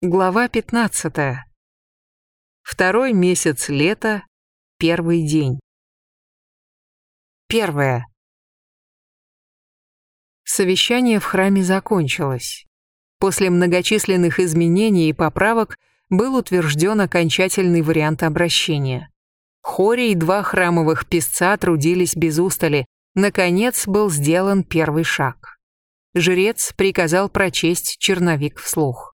Глава 15. Второй месяц лета, первый день. Первое. Совещание в храме закончилось. После многочисленных изменений и поправок был утвержден окончательный вариант обращения. Хори и два храмовых песца трудились без устали. Наконец был сделан первый шаг. Жрец приказал прочесть черновик вслух.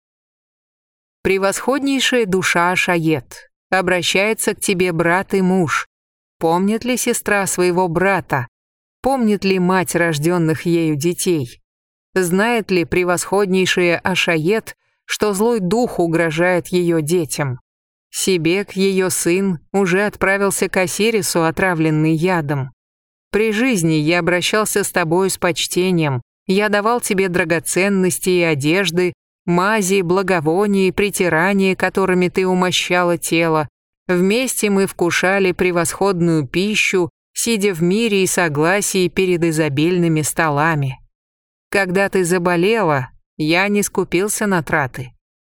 Превосходнейшая душа Шает, обращается к тебе брат и муж. Помнит ли сестра своего брата? Помнит ли мать рожденных ею детей? Знает ли превосходнейшая Ашает, что злой дух угрожает ее детям? Себек, ее сын, уже отправился к Осирису, отравленный ядом. При жизни я обращался с тобою с почтением, я давал тебе драгоценности и одежды, мази, благовония и притирания, которыми ты умощала тело. Вместе мы вкушали превосходную пищу, сидя в мире и согласии перед изобильными столами. Когда ты заболела, я не скупился на траты.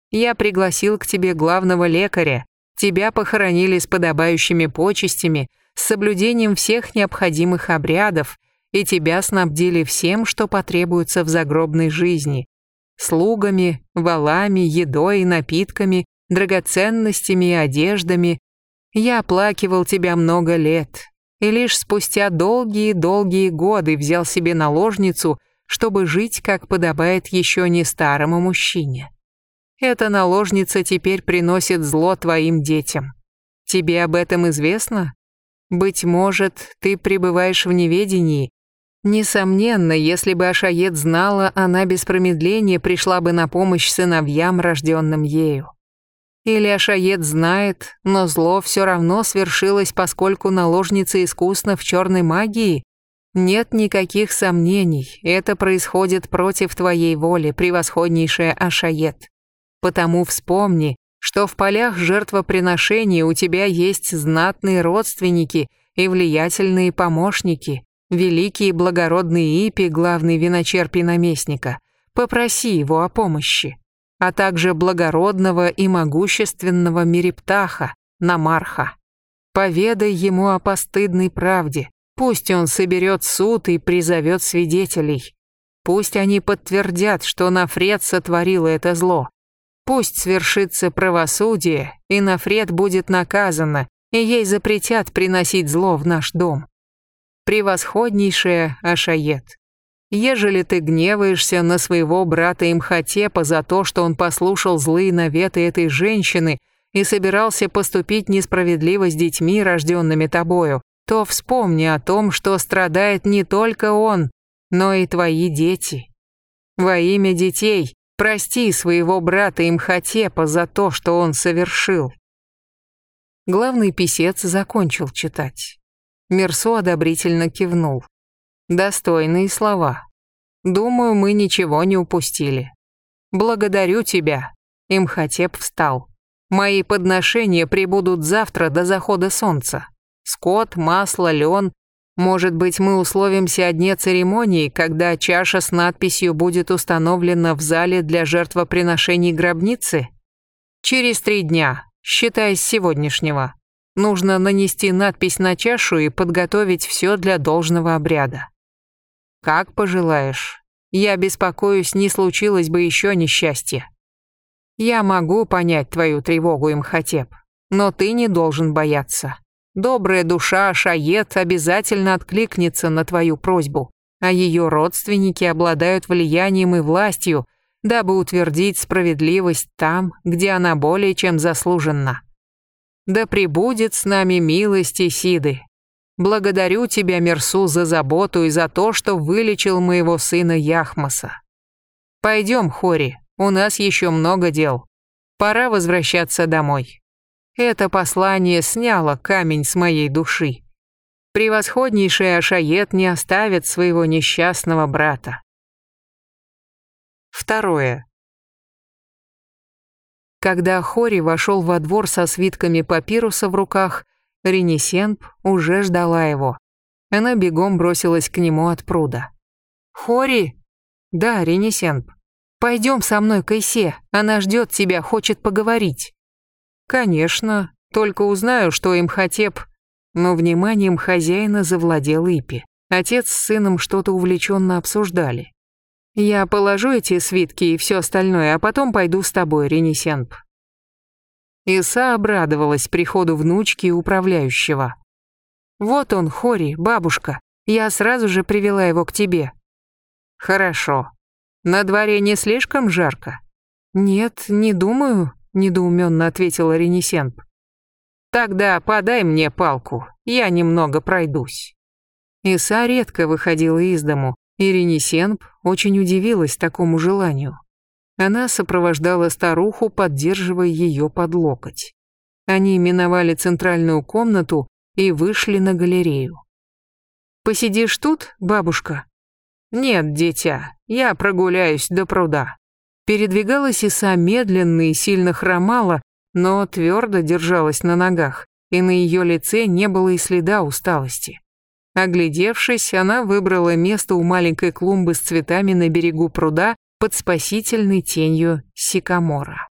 Я пригласил к тебе главного лекаря, тебя похоронили с подобающими почестями, с соблюдением всех необходимых обрядов, и тебя снабдили всем, что потребуется в загробной жизни, слугами, валами, едой и напитками, драгоценностями и одеждами. Я оплакивал тебя много лет, и лишь спустя долгие-долгие годы взял себе наложницу, чтобы жить, как подобает еще не старому мужчине. Эта наложница теперь приносит зло твоим детям. Тебе об этом известно? Быть может, ты пребываешь в неведении, Несомненно, если бы Ашаед знала, она без промедления пришла бы на помощь сыновьям, рожденным ею. Или Ашаед знает, но зло все равно свершилось, поскольку наложница искусна в черной магии? Нет никаких сомнений, это происходит против твоей воли, превосходнейшая Ашаед. Потому вспомни, что в полях жертвоприношения у тебя есть знатные родственники и влиятельные помощники, Великий и благородный Ипи, главный виночерпий наместника, попроси его о помощи, а также благородного и могущественного Мириптаха, Намарха. Поведай ему о постыдной правде, пусть он соберет суд и призовет свидетелей. Пусть они подтвердят, что Нафред сотворила это зло. Пусть свершится правосудие, и Нафред будет наказана, и ей запретят приносить зло в наш дом превосходнейшая Ашает. Ежели ты гневаешься на своего брата Имхотепа за то, что он послушал злые наветы этой женщины и собирался поступить несправедливо с детьми, рожденными тобою, то вспомни о том, что страдает не только он, но и твои дети. Во имя детей прости своего брата Имхотепа за то, что он совершил. Главный писец закончил читать. Мерсо одобрительно кивнул. Достойные слова. Думаю, мы ничего не упустили. Благодарю тебя. Имхотеп встал. Мои подношения прибудут завтра до захода солнца. Скот, масло, лен. Может быть, мы условимся о дне церемонии, когда чаша с надписью будет установлена в зале для жертвоприношений гробницы? Через три дня, считая с сегодняшнего. Нужно нанести надпись на чашу и подготовить все для должного обряда. Как пожелаешь. Я беспокоюсь, не случилось бы еще несчастье. Я могу понять твою тревогу, Имхотеп, но ты не должен бояться. Добрая душа Шаед обязательно откликнется на твою просьбу, а ее родственники обладают влиянием и властью, дабы утвердить справедливость там, где она более чем заслуженна. Да пребудет с нами милость Исиды. Благодарю тебя, Мерсу, за заботу и за то, что вылечил моего сына Яхмаса. Пойдем, Хори, у нас еще много дел. Пора возвращаться домой. Это послание сняло камень с моей души. Превосходнейший Ашает не оставит своего несчастного брата. Второе. Когда Хори вошел во двор со свитками папируса в руках, Ренесенп уже ждала его. Она бегом бросилась к нему от пруда. «Хори!» «Да, Ренесенп». Пойдем со мной к Исе, она ждет тебя, хочет поговорить». «Конечно, только узнаю, что им хотеп». Но вниманием хозяина завладел Ипи. Отец с сыном что-то увлеченно обсуждали. «Я положу эти свитки и все остальное, а потом пойду с тобой, Ренесенп». Иса обрадовалась приходу внучки управляющего. «Вот он, Хори, бабушка. Я сразу же привела его к тебе». «Хорошо. На дворе не слишком жарко?» «Нет, не думаю», — недоуменно ответила Ренесенп. «Тогда подай мне палку, я немного пройдусь». Иса редко выходила из дому, и Ренесенп очень удивилась такому желанию. Она сопровождала старуху, поддерживая ее под локоть. Они миновали центральную комнату и вышли на галерею. «Посидишь тут, бабушка?» «Нет, дитя, я прогуляюсь до пруда». Передвигалась Иса медленно и сильно хромала, но твердо держалась на ногах, и на ее лице не было и следа усталости. Оглядевшись, она выбрала место у маленькой клумбы с цветами на берегу пруда под спасительной тенью сикамора.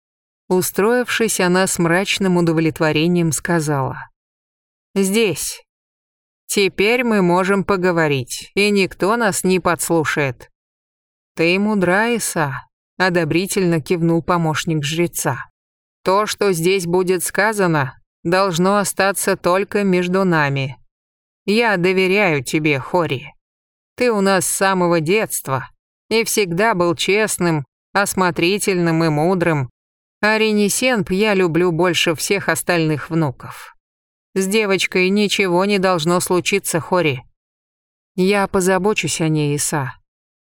Устроившись, она с мрачным удовлетворением сказала. «Здесь. Теперь мы можем поговорить, и никто нас не подслушает». «Ты мудра, Иса», — одобрительно кивнул помощник жреца. «То, что здесь будет сказано, должно остаться только между нами. Я доверяю тебе, Хори. Ты у нас с самого детства, и всегда был честным, осмотрительным и мудрым. А Ренесенп я люблю больше всех остальных внуков. С девочкой ничего не должно случиться, Хори. Я позабочусь о ней, Иса.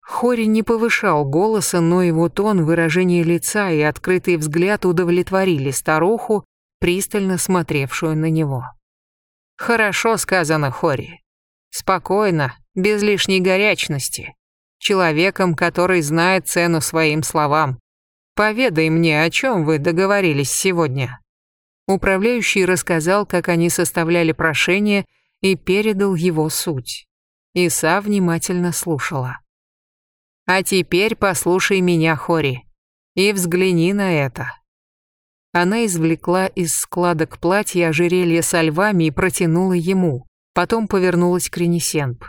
Хори не повышал голоса, но его тон, выражение лица и открытый взгляд удовлетворили старуху, пристально смотревшую на него. «Хорошо сказано, Хори. Спокойно, без лишней горячности человеком, который знает цену своим словам. Поведай мне, о чем вы договорились сегодня». Управляющий рассказал, как они составляли прошение и передал его суть. Иса внимательно слушала. «А теперь послушай меня, Хори, и взгляни на это». Она извлекла из складок платья ожерелье со львами и протянула ему. Потом повернулась к Ренесенп.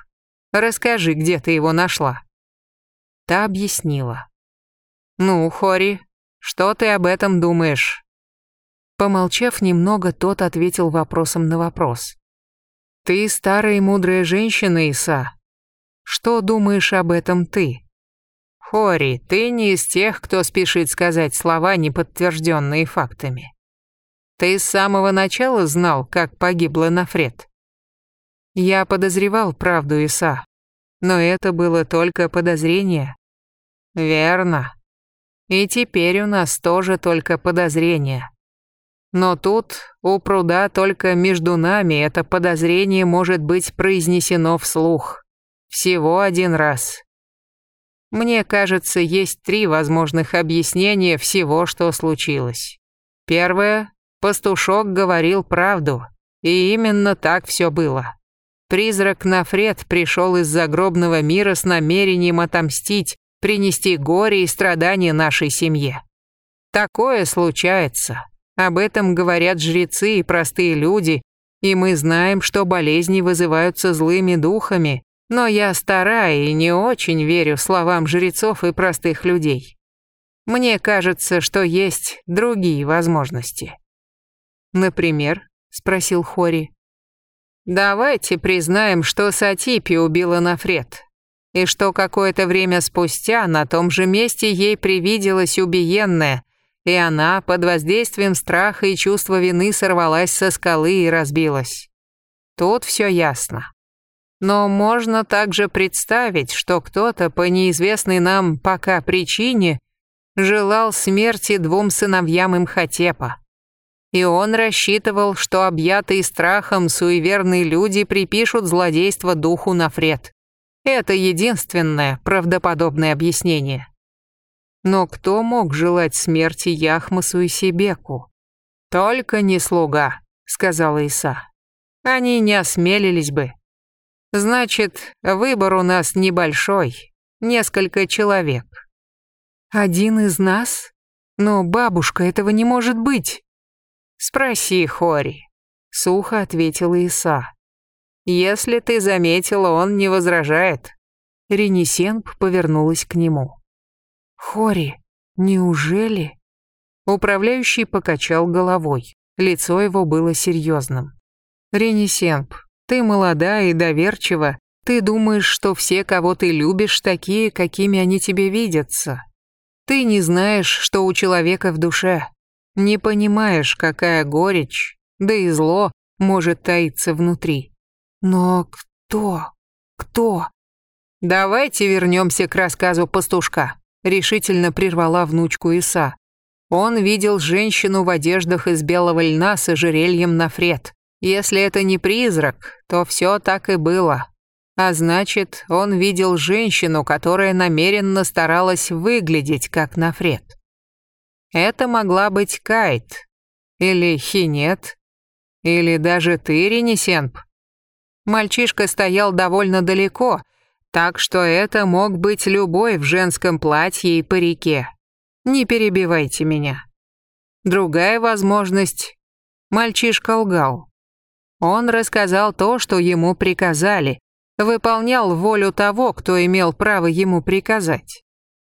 «Расскажи, где ты его нашла?» Та объяснила. «Ну, Хори, что ты об этом думаешь?» Помолчав немного, тот ответил вопросом на вопрос. «Ты старая и мудрая женщина, Иса. Что думаешь об этом ты?» «Хори, ты не из тех, кто спешит сказать слова, не подтвержденные фактами. Ты с самого начала знал, как погибла Нафред?» «Я подозревал правду, Иса, но это было только подозрение. Верно. И теперь у нас тоже только подозрение. Но тут у пруда только между нами это подозрение может быть произнесено вслух. Всего один раз. Мне кажется, есть три возможных объяснения всего, что случилось. Первое. Пастушок говорил правду. И именно так все было. Призрак Нафред пришел из загробного мира с намерением отомстить принести горе и страдания нашей семье. Такое случается. Об этом говорят жрецы и простые люди, и мы знаем, что болезни вызываются злыми духами, но я старая и не очень верю словам жрецов и простых людей. Мне кажется, что есть другие возможности. Например, спросил Хори. Давайте признаем, что Сатипи убила Нафред, и что какое-то время спустя на том же месте ей привиделось убиенное, и она под воздействием страха и чувства вины сорвалась со скалы и разбилась. Тут все ясно. Но можно также представить, что кто-то по неизвестной нам пока причине желал смерти двум сыновьям Имхотепа. И он рассчитывал, что объятые страхом суеверные люди припишут злодейство духу Нафред. Это единственное правдоподобное объяснение. Но кто мог желать смерти Яхмасу и Сибеку? Только не слуга, сказала Иса. Они не осмелились бы. Значит, выбор у нас небольшой, несколько человек. Один из нас? Но, бабушка, этого не может быть. Спроси Хори, сухо ответила Иса. Если ты заметила, он не возражает. Ренесенб повернулась к нему. Хори, неужели? Управляющий покачал головой. Лицо его было серьезным. Ренесенб, ты молода и доверчива. Ты думаешь, что все, кого ты любишь, такие, какими они тебе видятся. Ты не знаешь, что у человека в душе. Не понимаешь, какая горечь, да и зло может таиться внутри. Но кто? Кто? Давайте вернемся к рассказу пастушка, решительно прервала внучку Иса. Он видел женщину в одеждах из белого льна с ожерельем на фред. Если это не призрак, то все так и было. А значит, он видел женщину, которая намеренно старалась выглядеть как Нафред. Это могла быть Кайт, или Хинет, или даже ты, Ренесенп. Мальчишка стоял довольно далеко, так что это мог быть любой в женском платье и парике. Не перебивайте меня. Другая возможность. Мальчишка лгал. Он рассказал то, что ему приказали, выполнял волю того, кто имел право ему приказать.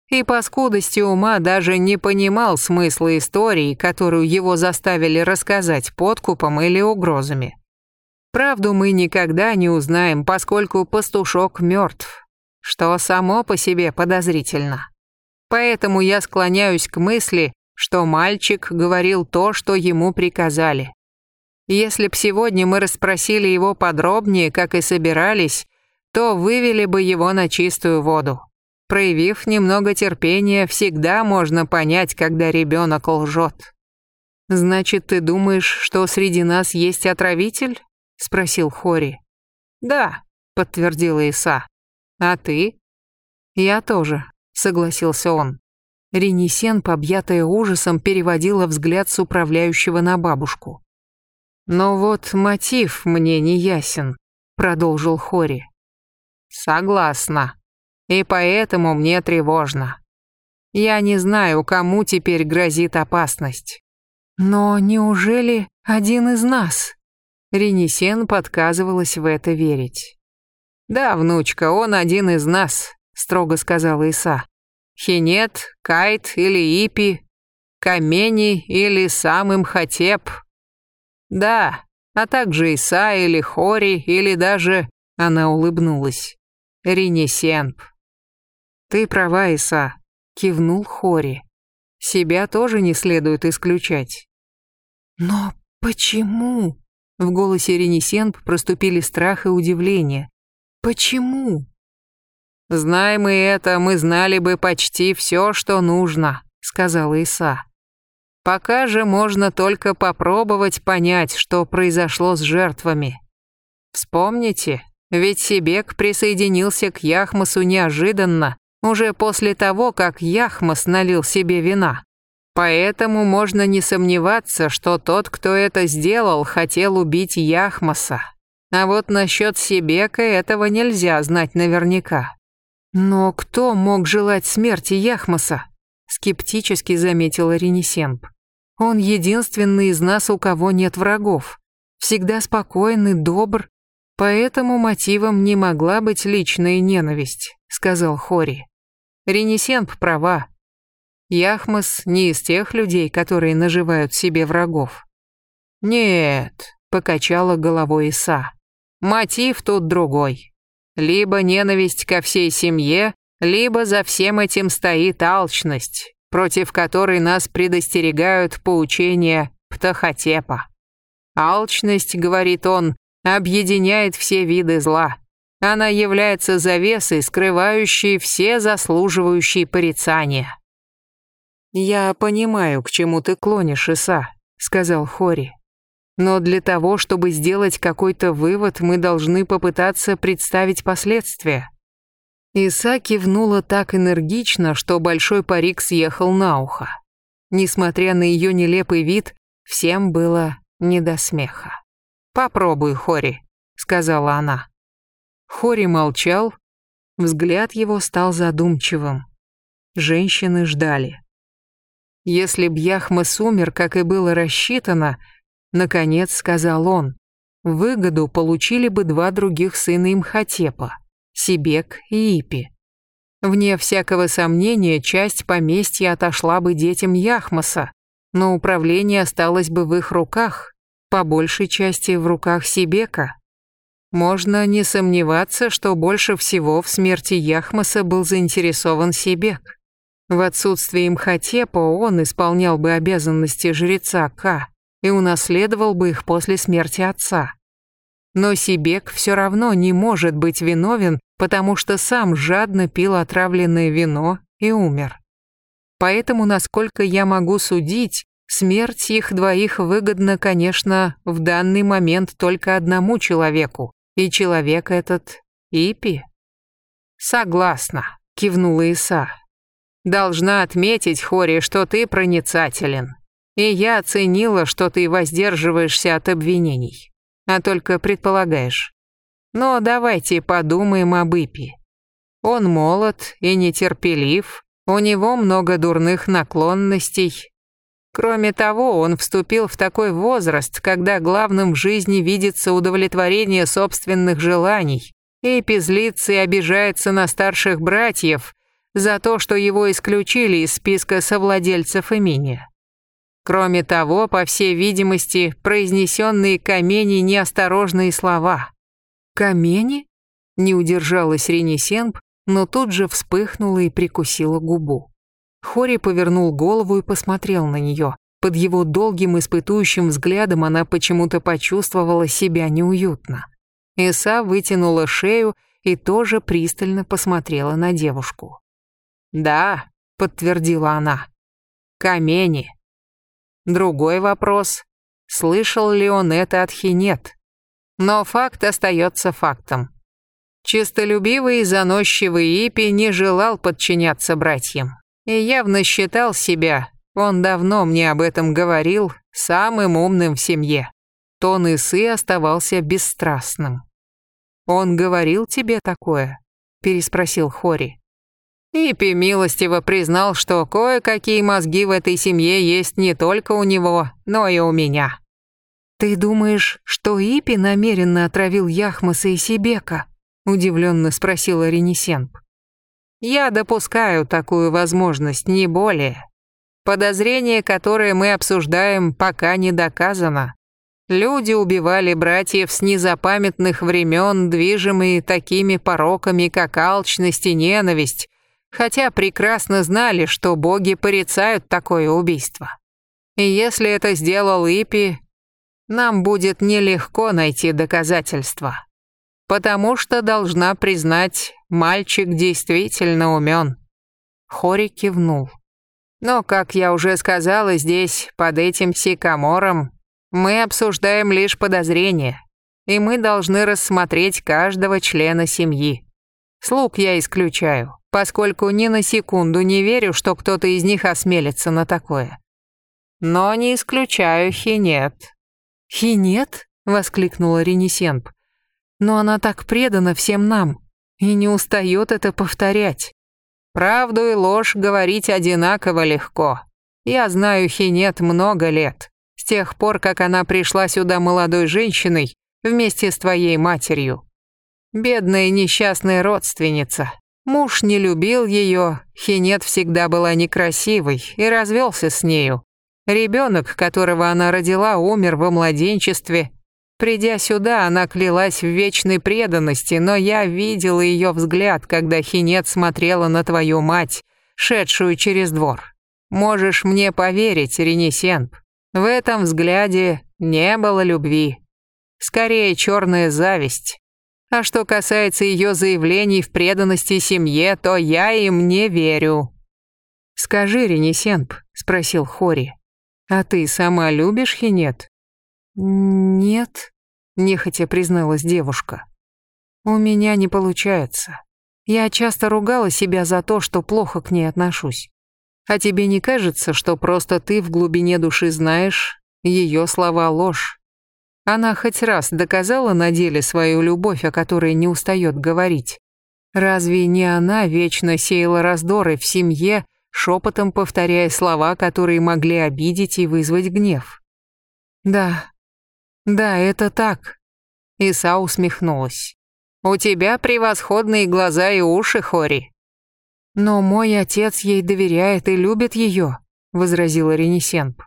И по скудости ума даже не понимал смысла истории, которую его заставили рассказать подкупом или угрозами. Правду мы никогда не узнаем, поскольку пастушок мертв, что само по себе подозрительно. Поэтому я склоняюсь к мысли, что мальчик говорил то, что ему приказали. Если б сегодня мы расспросили его подробнее, как и собирались, то вывели бы его на чистую воду. Проявив немного терпения, всегда можно понять, когда ребенок лжет. «Значит, ты думаешь, что среди нас есть отравитель?» — спросил Хори. «Да», — подтвердила Иса. «А ты?» «Я тоже», — согласился он. Ренесен, объятая ужасом, переводила взгляд с управляющего на бабушку. «Но вот мотив мне не ясен», — продолжил Хори. Согласна. И поэтому мне тревожно. Я не знаю, кому теперь грозит опасность. Но неужели один из нас? Ренесен подказывалась в это верить. Да, внучка, он один из нас, строго сказала Иса. Хинет, Кайт или Ипи, Камени или сам Имхотеп. Да, а также Иса или Хори или даже... Она улыбнулась. Ренесенп. Ты права, Иса, кивнул Хори. Себя тоже не следует исключать. Но почему? В голосе Ренесенп проступили страх и удивление. Почему? Знаем мы это, мы знали бы почти все, что нужно, сказала Иса. Пока же можно только попробовать понять, что произошло с жертвами. Вспомните, ведь Сибек присоединился к Яхмасу неожиданно, уже после того, как Яхмас налил себе вина. Поэтому можно не сомневаться, что тот, кто это сделал, хотел убить Яхмаса. А вот насчет Сибека этого нельзя знать наверняка. Но кто мог желать смерти Яхмаса? Скептически заметила Ренесенб. Он единственный из нас, у кого нет врагов. Всегда спокойный, добр Поэтому мотивом не могла быть личная ненависть, сказал Хори. Ренесенп права. Яхмас не из тех людей, которые наживают себе врагов. Нет, покачала головой Иса. Мотив тут другой. Либо ненависть ко всей семье, либо за всем этим стоит алчность, против которой нас предостерегают поучения Птахотепа. Алчность, говорит он, объединяет все виды зла. Она является завесой, скрывающей все заслуживающие порицания. «Я понимаю, к чему ты клонишь, Иса», — сказал Хори. «Но для того, чтобы сделать какой-то вывод, мы должны попытаться представить последствия». Иса кивнула так энергично, что большой парик съехал на ухо. Несмотря на ее нелепый вид, всем было не до смеха. «Попробуй, Хори», — сказала она. Хори молчал, взгляд его стал задумчивым. Женщины ждали. Если б Яхмас умер, как и было рассчитано, наконец сказал он, выгоду получили бы два других сына Имхотепа, Сибек и Ипи. Вне всякого сомнения, часть поместья отошла бы детям Яхмаса, но управление осталось бы в их руках, по большей части в руках Сибека. Можно не сомневаться, что больше всего в смерти Яхмаса был заинтересован Сибек. В отсутствие Имхотепа он исполнял бы обязанности жреца К и унаследовал бы их после смерти отца. Но Сибек все равно не может быть виновен, потому что сам жадно пил отравленное вино и умер. Поэтому, насколько я могу судить, смерть их двоих выгодна, конечно, в данный момент только одному человеку, и человек этот Ипи. Согласна, кивнула Иса. Должна отметить, Хори, что ты проницателен. И я оценила, что ты воздерживаешься от обвинений, а только предполагаешь. Но давайте подумаем об Ипи. Он молод и нетерпелив, у него много дурных наклонностей, Кроме того, он вступил в такой возраст, когда главным в жизни видится удовлетворение собственных желаний, и пизлится и обижается на старших братьев за то, что его исключили из списка совладельцев имени. Кроме того, по всей видимости, произнесенные Камени неосторожные слова. «Камени?» – не удержалась Ренесенб, но тут же вспыхнула и прикусила губу. Хори повернул голову и посмотрел на нее. Под его долгим испытующим взглядом она почему-то почувствовала себя неуютно. Иса вытянула шею и тоже пристально посмотрела на девушку. «Да», — подтвердила она, — «камени». Другой вопрос, слышал ли он это от Хинет. Но факт остается фактом. Чистолюбивый и заносчивый Ипи не желал подчиняться братьям и явно считал себя, он давно мне об этом говорил, самым умным в семье. Тон Исы оставался бесстрастным. «Он говорил тебе такое?» – переспросил Хори. Ипи милостиво признал, что кое-какие мозги в этой семье есть не только у него, но и у меня. «Ты думаешь, что Ипи намеренно отравил Яхмаса и Сибека?» – удивленно спросила Ренесенп. Я допускаю такую возможность, не более. Подозрение, которое мы обсуждаем, пока не доказано. Люди убивали братьев с незапамятных времен, движимые такими пороками, как алчность и ненависть, хотя прекрасно знали, что боги порицают такое убийство. И если это сделал Ипи, нам будет нелегко найти доказательства потому что должна признать, мальчик действительно умен. Хори кивнул. Но, как я уже сказала, здесь, под этим сикамором, мы обсуждаем лишь подозрения, и мы должны рассмотреть каждого члена семьи. Слуг я исключаю, поскольку ни на секунду не верю, что кто-то из них осмелится на такое. Но не исключаю Хинет. «Хинет?» — воскликнула Ренесенп но она так предана всем нам и не устает это повторять. Правду и ложь говорить одинаково легко. Я знаю Хинет много лет, с тех пор, как она пришла сюда молодой женщиной вместе с твоей матерью. Бедная несчастная родственница. Муж не любил ее, Хинет всегда была некрасивой и развелся с нею. Ребенок, которого она родила, умер во младенчестве, Придя сюда, она клялась в вечной преданности, но я видела ее взгляд, когда Хинет смотрела на твою мать, шедшую через двор. Можешь мне поверить, Ренесенп, в этом взгляде не было любви. Скорее, черная зависть. А что касается ее заявлений в преданности семье, то я им не верю. «Скажи, Ренесенп», — спросил Хори, — «а ты сама любишь Хинет?» «Нет», нехотя призналась девушка. У меня не получается. Я часто ругала себя за то, что плохо к ней отношусь. А тебе не кажется, что просто ты в глубине души знаешь, ее слова ложь? Она хоть раз доказала на деле свою любовь, о которой не устает говорить. Разве не она вечно сеяла раздоры в семье, шепотом повторяя слова, которые могли обидеть и вызвать гнев? Да, да, это так. Иса усмехнулась. У тебя превосходные глаза и уши, Хори. Но мой отец ей доверяет и любит ее, возразила Ренесенп.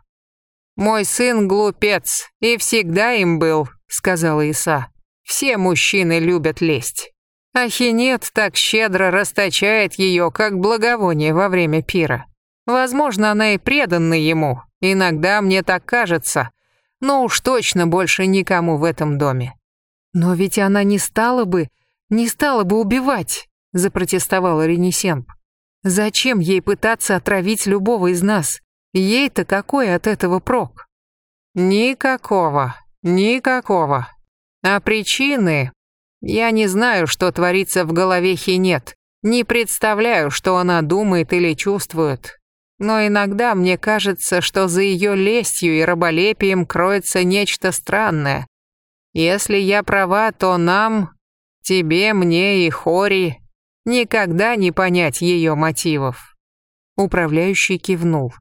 Мой сын глупец и всегда им был, сказала Иса. Все мужчины любят лесть. Ахинет так щедро расточает ее, как благовоние во время пира. Возможно, она и преданна ему, иногда мне так кажется, но уж точно больше никому в этом доме. Но ведь она не стала бы, не стала бы убивать, запротестовала Ренесенп. Зачем ей пытаться отравить любого из нас? Ей-то какой от этого прок? Никакого, никакого. А причины... Я не знаю, что творится в голове Хинет. Не представляю, что она думает или чувствует. Но иногда мне кажется, что за ее лестью и раболепием кроется нечто странное. Если я права, то нам, тебе, мне и Хори, никогда не понять ее мотивов. Управляющий кивнул.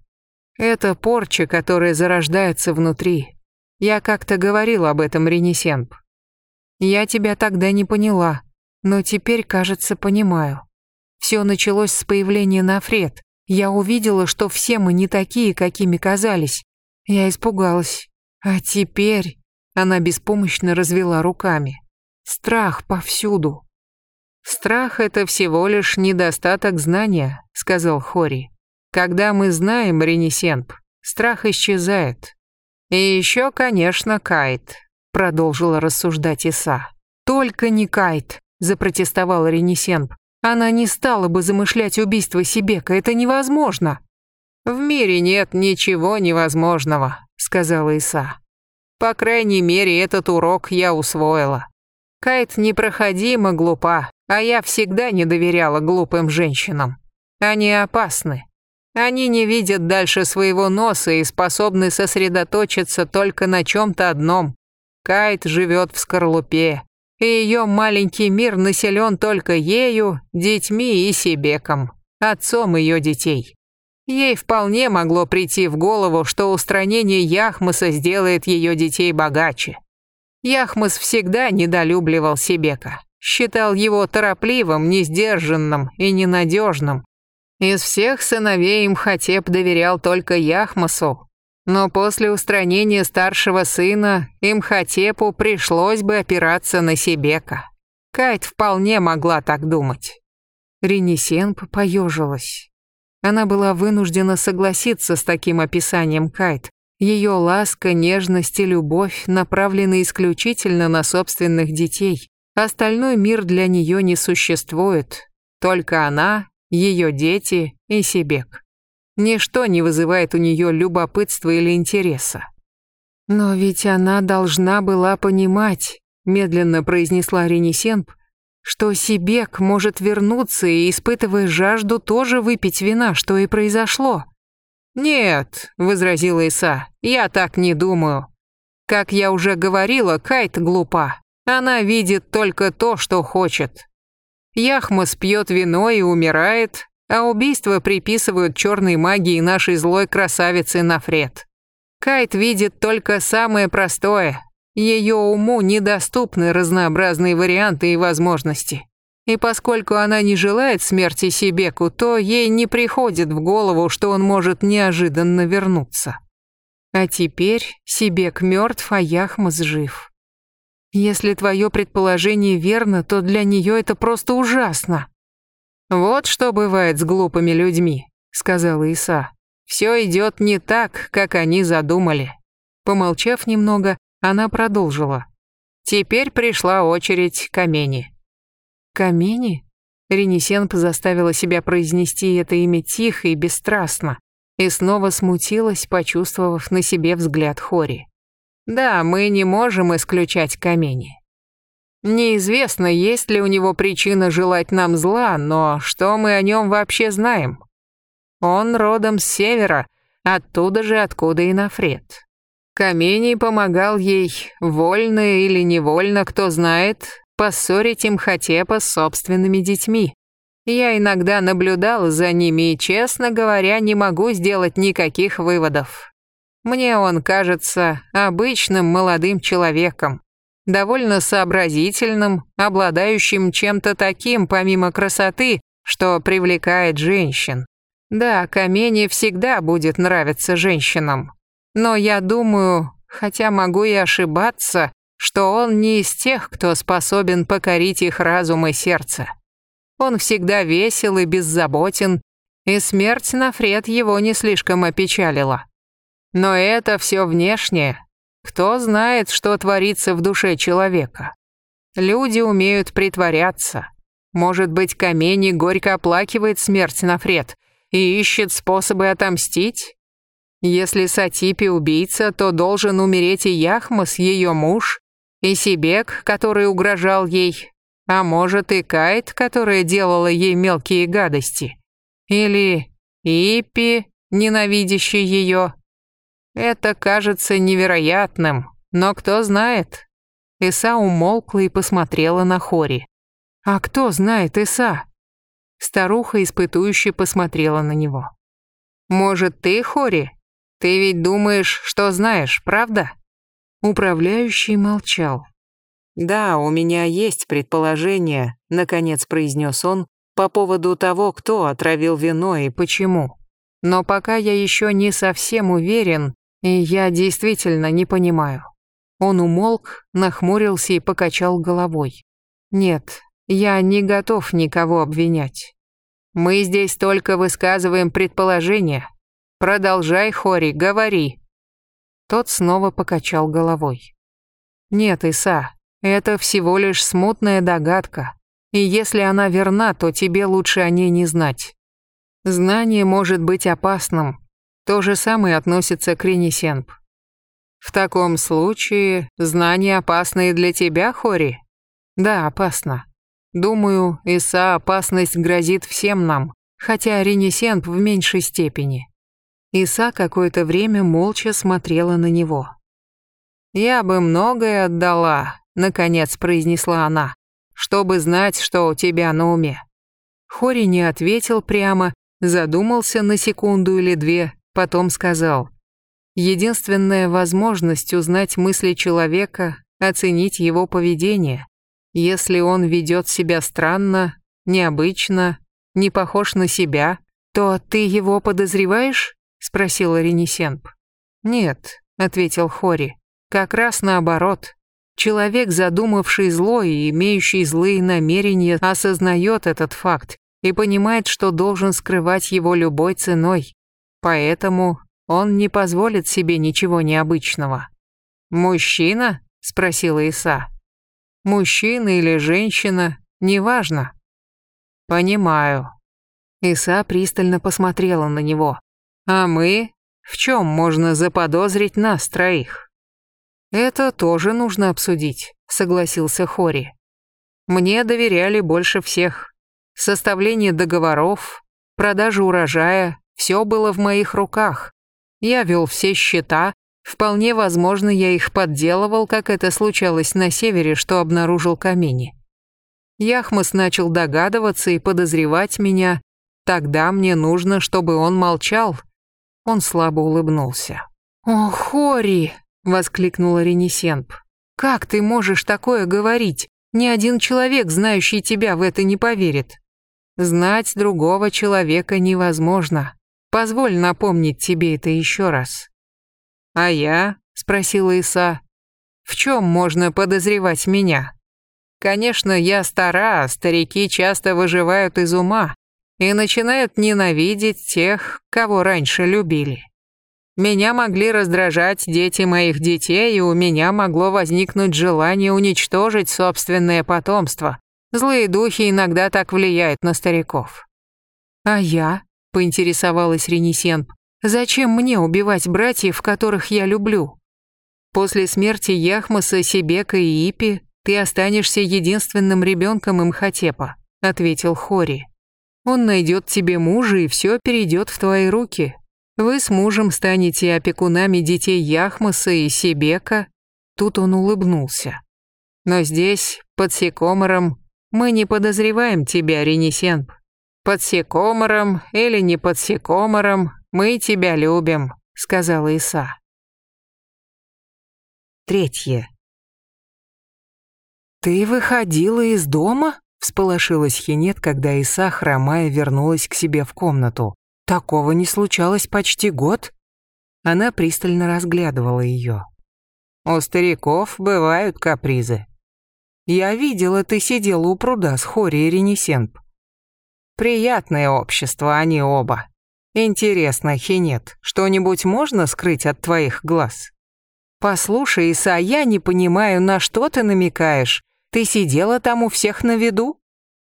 Это порча, которая зарождается внутри. Я как-то говорил об этом Ренесенп. Я тебя тогда не поняла, но теперь, кажется, понимаю. Все началось с появления Нафред. Я увидела, что все мы не такие, какими казались. Я испугалась. А теперь она беспомощно развела руками. Страх повсюду. Страх это всего лишь недостаток знания, сказал Хори. Когда мы знаем Ренесенп, страх исчезает. И еще, конечно, Кайт продолжила рассуждать Иса. Только не Кайт, запротестовал Ренесенп. Она не стала бы замышлять убийство Сибека, это невозможно. В мире нет ничего невозможного, сказала Иса. По крайней мере, этот урок я усвоила. Кайт непроходимо глупа, а я всегда не доверяла глупым женщинам. Они опасны. Они не видят дальше своего носа и способны сосредоточиться только на чем-то одном Кайт живет в скорлупе, и ее маленький мир населен только ею, детьми и Сибеком, отцом ее детей. Ей вполне могло прийти в голову, что устранение Яхмаса сделает ее детей богаче. Яхмас всегда недолюбливал Сибека, считал его торопливым, несдержанным и ненадежным. Из всех сыновей Имхотеп доверял только Яхмасу, но после устранения старшего сына Имхотепу пришлось бы опираться на Себека. Кайт вполне могла так думать. Ренесенп поежилась. Она была вынуждена согласиться с таким описанием Кайт. Ее ласка, нежность и любовь направлены исключительно на собственных детей. Остальной мир для нее не существует. Только она, ее дети и Себек. Ничто не вызывает у нее любопытства или интереса. «Но ведь она должна была понимать», — медленно произнесла Ренесенп, «что Сибек может вернуться и, испытывая жажду, тоже выпить вина, что и произошло». «Нет», — возразила Иса, — «я так не думаю. Как я уже говорила, Кайт глупа. Она видит только то, что хочет. Яхмас пьет вино и умирает, а убийства приписывают черной магии нашей злой красавицы Нафред. Кайт видит только самое простое. Ее уму недоступны разнообразные варианты и возможности. И поскольку она не желает смерти Сибеку, то ей не приходит в голову, что он может неожиданно вернуться. А теперь Сибек мертв, а Яхмас жив. Если твое предположение верно, то для нее это просто ужасно. «Вот что бывает с глупыми людьми», — сказала Иса. «Все идет не так, как они задумали». Помолчав немного, она продолжила. «Теперь пришла очередь Камени». «Камени?» Ренесенп заставила себя произнести это имя тихо и бесстрастно, и снова смутилась, почувствовав на себе взгляд Хори. «Да, мы не можем исключать Камени. Неизвестно, есть ли у него причина желать нам зла, но что мы о нем вообще знаем? Он родом с севера, оттуда же, откуда и Нафред. Камений помогал ей, вольно или невольно, кто знает, поссорить им Хатепа с собственными детьми. Я иногда наблюдал за ними и, честно говоря, не могу сделать никаких выводов. Мне он кажется обычным молодым человеком, довольно сообразительным, обладающим чем-то таким, помимо красоты, что привлекает женщин. Да, Камени всегда будет нравиться женщинам. Но я думаю, хотя могу и ошибаться, что он не из тех, кто способен покорить их разум и сердце. Он всегда весел и беззаботен, и смерть Нафред его не слишком опечалила. Но это все внешнее. Кто знает, что творится в душе человека? Люди умеют притворяться. Может быть, Камени горько оплакивает смерть Нафред и ищет способы отомстить? Если Сатипи убийца, то должен умереть и Яхмас, ее муж, и Сибек, который угрожал ей, а может и Кайт, которая делала ей мелкие гадости. Или Ипи, ненавидящий ее. Это кажется невероятным, но кто знает? Иса умолкла и посмотрела на Хори. «А кто знает Иса?» Старуха испытующе посмотрела на него. «Может, ты, Хори? Ты ведь думаешь, что знаешь, правда?» Управляющий молчал. «Да, у меня есть предположение», — наконец произнес он, «по поводу того, кто отравил вино и почему. Но пока я еще не совсем уверен, и я действительно не понимаю». Он умолк, нахмурился и покачал головой. «Нет, я не готов никого обвинять. Мы здесь только высказываем предположения. Продолжай, Хори, говори». Тот снова покачал головой. «Нет, Иса, это всего лишь смутная догадка, и если она верна, то тебе лучше о ней не знать. Знание может быть опасным. То же самое относится к Ренесенп. В таком случае знание опасно и для тебя, Хори? Да, опасно. Думаю, Иса опасность грозит всем нам, хотя Ренесенп в меньшей степени. Иса какое-то время молча смотрела на него. «Я бы многое отдала, наконец произнесла она, чтобы знать, что у тебя на уме. Хори не ответил прямо, задумался на секунду или две, потом сказал: Единственная возможность узнать мысли человека оценить его поведение. Если он ведет себя странно, необычно, не похож на себя, то ты его подозреваешь? спросила Ренесенп. Нет, ответил Хори. Как раз наоборот. Человек, задумавший зло и имеющий злые намерения, осознает этот факт и понимает, что должен скрывать его любой ценой. Поэтому он не позволит себе ничего необычного. «Мужчина?» – спросила Иса. «Мужчина или женщина, неважно». «Понимаю». Иса пристально посмотрела на него. «А мы? В чем можно заподозрить нас троих?» «Это тоже нужно обсудить», — согласился Хори. «Мне доверяли больше всех. Составление договоров, продажа урожая — все было в моих руках. Я вел все счета, вполне возможно, я их подделывал, как это случалось на севере, что обнаружил Камини. Яхмас начал догадываться и подозревать меня. Тогда мне нужно, чтобы он молчал». Он слабо улыбнулся. «О, Хори!» воскликнула Ренесенп. Как ты можешь такое говорить? Ни один человек, знающий тебя, в это не поверит. Знать другого человека невозможно. Позволь напомнить тебе это еще раз. А я, спросила Иса, в чем можно подозревать меня? Конечно, я стара, а старики часто выживают из ума и начинают ненавидеть тех, кого раньше любили. Меня могли раздражать дети моих детей, и у меня могло возникнуть желание уничтожить собственное потомство. Злые духи иногда так влияют на стариков. А я, поинтересовалась Ренесенп, зачем мне убивать братьев, которых я люблю? После смерти Яхмаса, Сибека и Ипи ты останешься единственным ребенком Имхотепа, ответил Хори. Он найдет тебе мужа, и все перейдет в твои руки. Вы с мужем станете опекунами детей Яхмаса и Сибека. Тут он улыбнулся. Но здесь, под Секомором, мы не подозреваем тебя, Ренесенп. Под Секомором или не под Секомором, мы тебя любим, сказала Иса. Третье. «Ты выходила из дома?» — всполошилась Хинет, когда Иса, хромая, вернулась к себе в комнату. «Такого не случалось почти год?» Она пристально разглядывала ее. «У стариков бывают капризы. Я видела, ты сидела у пруда с Хори и Ренесенп. Приятное общество, они оба. Интересно, Хинет, что-нибудь можно скрыть от твоих глаз?» «Послушай, Иса, я не понимаю, на что ты намекаешь. Ты сидела там у всех на виду?»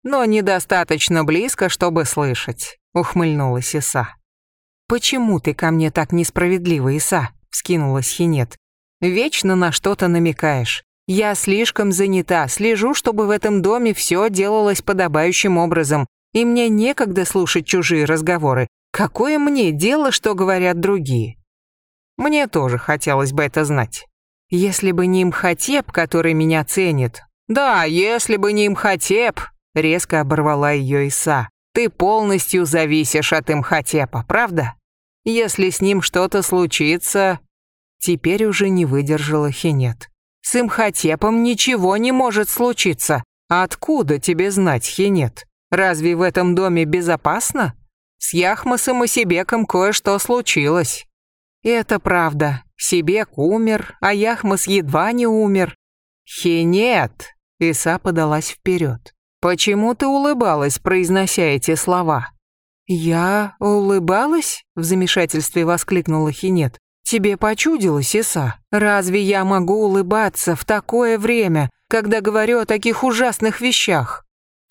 «Но недостаточно близко, чтобы слышать», — ухмыльнулась Иса. «Почему ты ко мне так несправедлива, Иса?» — вскинулась Хинет. «Вечно на что-то намекаешь. Я слишком занята, слежу, чтобы в этом доме все делалось подобающим образом, и мне некогда слушать чужие разговоры. Какое мне дело, что говорят другие?» Мне тоже хотелось бы это знать. Если бы не Имхотеп, который меня ценит. Да, если бы не Имхотеп, резко оборвала ее Иса. Ты полностью зависишь от Имхотепа, правда? Если с ним что-то случится... Теперь уже не выдержала Хинет. С Имхотепом ничего не может случиться. Откуда тебе знать, Хинет? Разве в этом доме безопасно? С Яхмасом и Себеком кое-что случилось. Это правда. Себек умер, а Яхмас едва не умер. Хинет. Иса подалась вперед. Почему ты улыбалась, произнося эти слова? Я улыбалась? В замешательстве воскликнула Хинет. Тебе почудилось, Иса? Разве я могу улыбаться в такое время, когда говорю о таких ужасных вещах?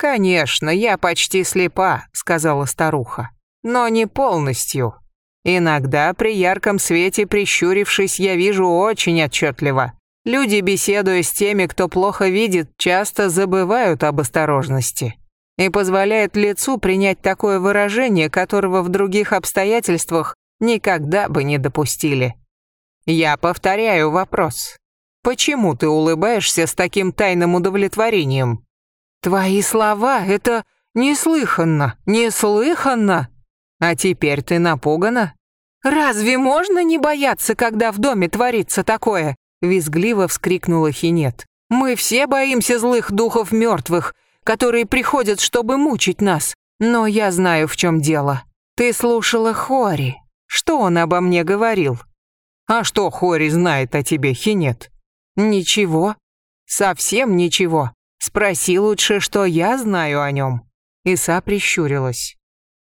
Конечно, я почти слепа, сказала старуха. Но не полностью. Иногда при ярком свете, прищурившись, я вижу очень отчетливо. Люди, беседуя с теми, кто плохо видит, часто забывают об осторожности и позволяют лицу принять такое выражение, которого в других обстоятельствах никогда бы не допустили. Я повторяю вопрос. Почему ты улыбаешься с таким тайным удовлетворением? Твои слова — это неслыханно, неслыханно. А теперь ты напугана? Разве можно не бояться, когда в доме творится такое? Визгливо вскрикнула Хинет. Мы все боимся злых духов мертвых, которые приходят, чтобы мучить нас. Но я знаю, в чем дело. Ты слушала Хори. Что он обо мне говорил? А что Хори знает о тебе, Хинет? Ничего. Совсем ничего. Спроси лучше, что я знаю о нем. Иса прищурилась.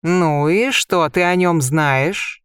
«Ну и что ты о нем знаешь?»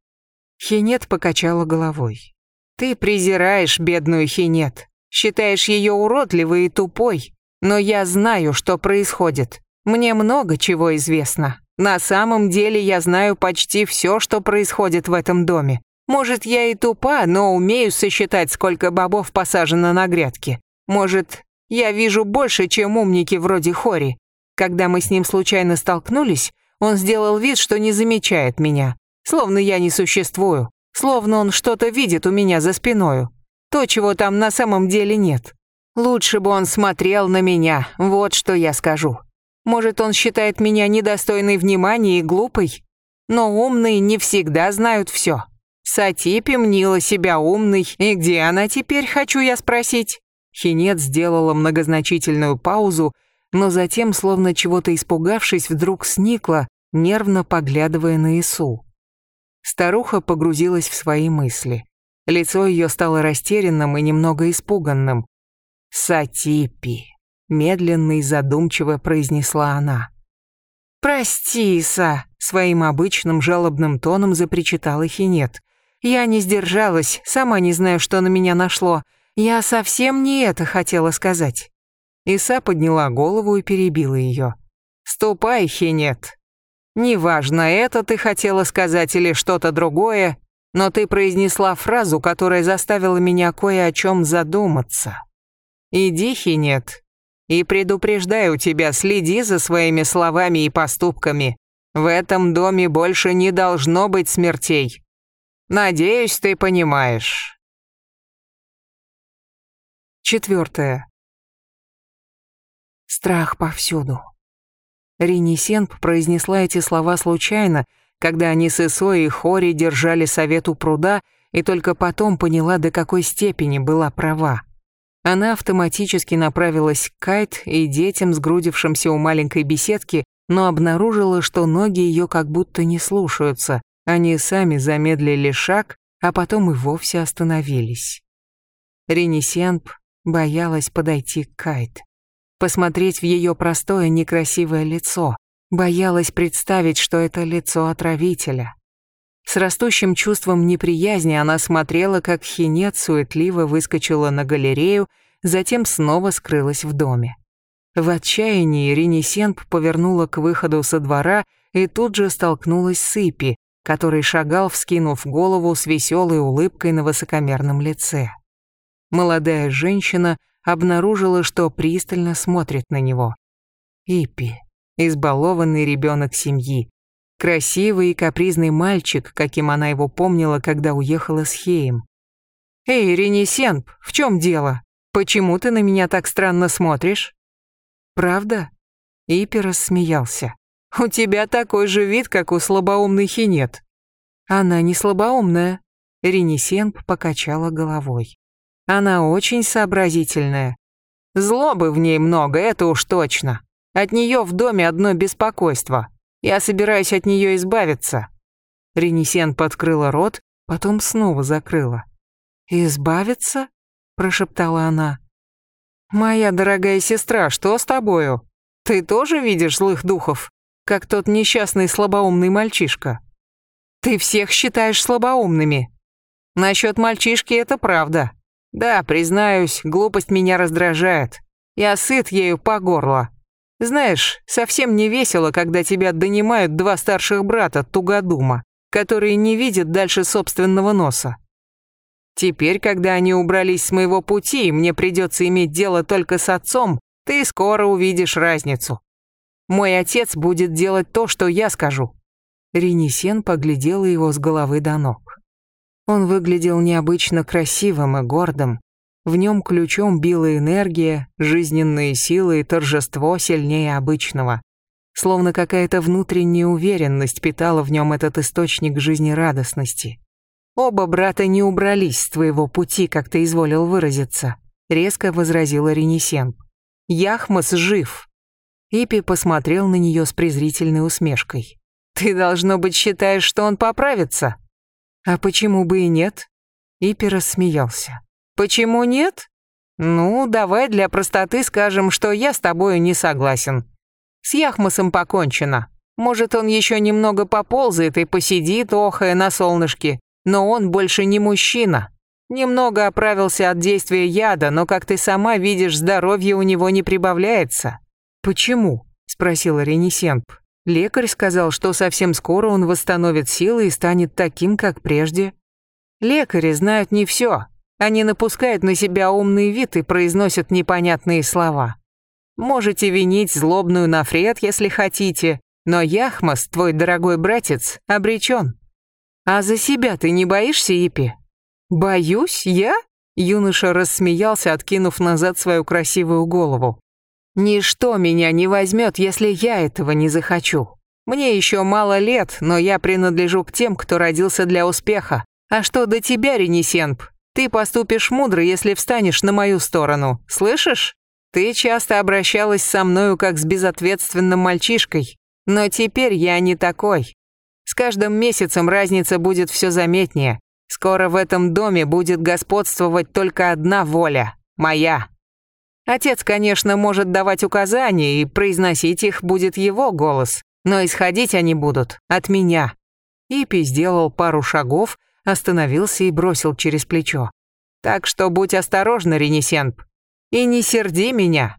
Хинет покачала головой. «Ты презираешь бедную Хинет, считаешь ее уродливой и тупой, но я знаю, что происходит. Мне много чего известно. На самом деле я знаю почти все, что происходит в этом доме. Может, я и тупа, но умею сосчитать, сколько бобов посажено на грядке. Может, я вижу больше, чем умники вроде Хори. Когда мы с ним случайно столкнулись, он сделал вид, что не замечает меня, словно я не существую, словно он что-то видит у меня за спиною. То, чего там на самом деле нет. Лучше бы он смотрел на меня, вот что я скажу. Может, он считает меня недостойной внимания и глупой? Но умные не всегда знают все. Сатипи мнила себя умной, и где она теперь, хочу я спросить? Хинет сделала многозначительную паузу, но затем, словно чего-то испугавшись, вдруг сникла, нервно поглядывая на Ису. Старуха погрузилась в свои мысли. Лицо ее стало растерянным и немного испуганным. «Сатипи», — медленно и задумчиво произнесла она. «Прости, Иса», — своим обычным жалобным тоном запричитала Хинет. «Я не сдержалась, сама не знаю, что на меня нашло. Я совсем не это хотела сказать». Иса подняла голову и перебила ее. «Ступай, Хинет, Неважно, это ты хотела сказать или что-то другое, но ты произнесла фразу, которая заставила меня кое о чем задуматься. Иди, Хинет, и предупреждаю тебя, следи за своими словами и поступками. В этом доме больше не должно быть смертей. Надеюсь, ты понимаешь. Четвертое. Страх повсюду. Ренесенп произнесла эти слова случайно, когда они с Исой и Хори держали совет у пруда, и только потом поняла, до какой степени была права. Она автоматически направилась к Кайт и детям, сгрудившимся у маленькой беседки, но обнаружила, что ноги ее как будто не слушаются. Они сами замедлили шаг, а потом и вовсе остановились. Ренесенп боялась подойти к Кайт. Посмотреть в ее простое некрасивое лицо. Боялась представить, что это лицо отравителя. С растущим чувством неприязни она смотрела, как Хинет суетливо выскочила на галерею, затем снова скрылась в доме. В отчаянии Ренесенп повернула к выходу со двора и тут же столкнулась с Ипи, который шагал, вскинув голову с веселой улыбкой на высокомерном лице. Молодая женщина обнаружила, что пристально смотрит на него. Ипи, избалованный ребенок семьи, Красивый и капризный мальчик, каким она его помнила, когда уехала с Хеем. «Эй, Ренесенп, в чем дело? Почему ты на меня так странно смотришь?» «Правда?» Ипи рассмеялся. «У тебя такой же вид, как у слабоумной хинет». «Она не слабоумная», — Ренесенп покачала головой. «Она очень сообразительная. Злобы в ней много, это уж точно. От нее в доме одно беспокойство. Я собираюсь от нее избавиться». Ренесен подкрыла рот, потом снова закрыла. «Избавиться?» – прошептала она. «Моя дорогая сестра, что с тобою? Ты тоже видишь злых духов, как тот несчастный слабоумный мальчишка? Ты всех считаешь слабоумными. Насчет мальчишки это правда. Да, признаюсь, глупость меня раздражает. Я сыт ею по горло. Знаешь, совсем не весело, когда тебя донимают два старших брата Тугодума, которые не видят дальше собственного носа. Теперь, когда они убрались с моего пути, и мне придется иметь дело только с отцом, ты скоро увидишь разницу. Мой отец будет делать то, что я скажу». Ренесен поглядела его с головы до ног. Он выглядел необычно красивым и гордым, в нем ключом била энергия, жизненные силы и торжество сильнее обычного. Словно какая-то внутренняя уверенность питала в нем этот источник жизнерадостности. «Оба брата не убрались с твоего пути, как ты изволил выразиться», — резко возразила Ренесенп. «Яхмас жив». Ипи посмотрел на нее с презрительной усмешкой. «Ты, должно быть, считаешь, что он поправится?» «А почему бы и нет?» Ипи рассмеялся. Почему нет? Ну, давай для простоты скажем, что я с тобою не согласен. С Яхмасом покончено. Может, он еще немного поползает и посидит, охая на солнышке, но он больше не мужчина. Немного оправился от действия яда, но, как ты сама видишь, здоровье у него не прибавляется. Почему? спросила Ренесенп. Лекарь сказал, что совсем скоро он восстановит силы и станет таким, как прежде. Лекари знают не все, они напускают на себя умный вид и произносят непонятные слова. Можете винить злобную Нафред, если хотите, но Яхмас, твой дорогой братец, обречен. А за себя ты не боишься, Ипи? Боюсь? Я? Юноша рассмеялся, откинув назад свою красивую голову. Ничто меня не возьмет, если я этого не захочу. Мне еще мало лет, но я принадлежу к тем, кто родился для успеха. А что до тебя, Ренесенп, ты поступишь мудро, если встанешь на мою сторону, слышишь? Ты часто обращалась со мною как с безответственным мальчишкой, но теперь я не такой. С каждым месяцем разница будет все заметнее. Скоро в этом доме будет господствовать только одна воля – моя. Отец, конечно, может давать указания, и произносить их будет его голос, но исходить они будут от меня. Ипи сделал пару шагов, остановился и бросил через плечо. «Так что будь осторожна, Ренесенп, и не серди меня!»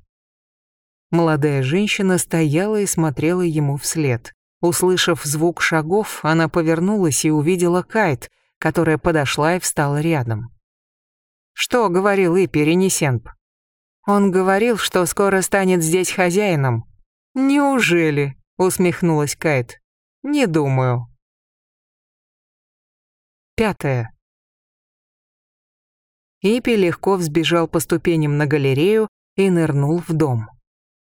Молодая женщина стояла и смотрела ему вслед. Услышав звук шагов, она повернулась и увидела Кайт, которая подошла и встала рядом. «Что говорил Ипи Ренесенп?» «Он говорил, что скоро станет здесь хозяином». «Неужели?» — усмехнулась Кайт. «Не думаю. Пятое. Ипи легко взбежал по ступеням на галерею и нырнул в дом.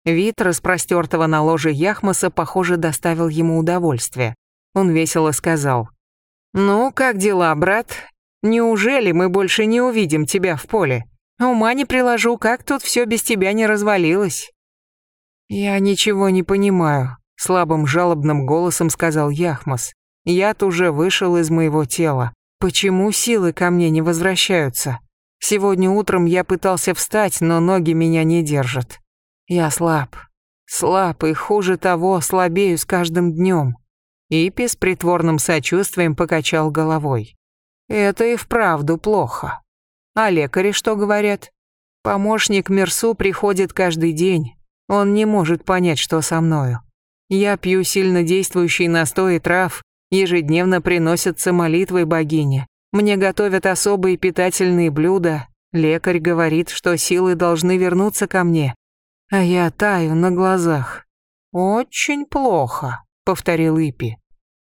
Вид распростертого на ложе Яхмаса, похоже, доставил ему удовольствие. Он весело сказал. «Ну, как дела, брат? Неужели мы больше не увидим тебя в поле? Ума не приложу, как тут все без тебя не развалилось?» «Я ничего не понимаю», — слабым жалобным голосом сказал Яхмас. «Яд уже вышел из моего тела. Почему силы ко мне не возвращаются? Сегодня утром я пытался встать, но ноги меня не держат. Я слаб. Слаб и, хуже того, слабею с каждым днем. Ипи с притворным сочувствием покачал головой. Это и вправду плохо. А лекари что говорят? Помощник Мерсу приходит каждый день. Он не может понять, что со мною. Я пью сильно действующий настой трав, ежедневно приносятся молитвы богине. Мне готовят особые питательные блюда. Лекарь говорит, что силы должны вернуться ко мне, а я таю на глазах. Очень плохо, повторил Ипи.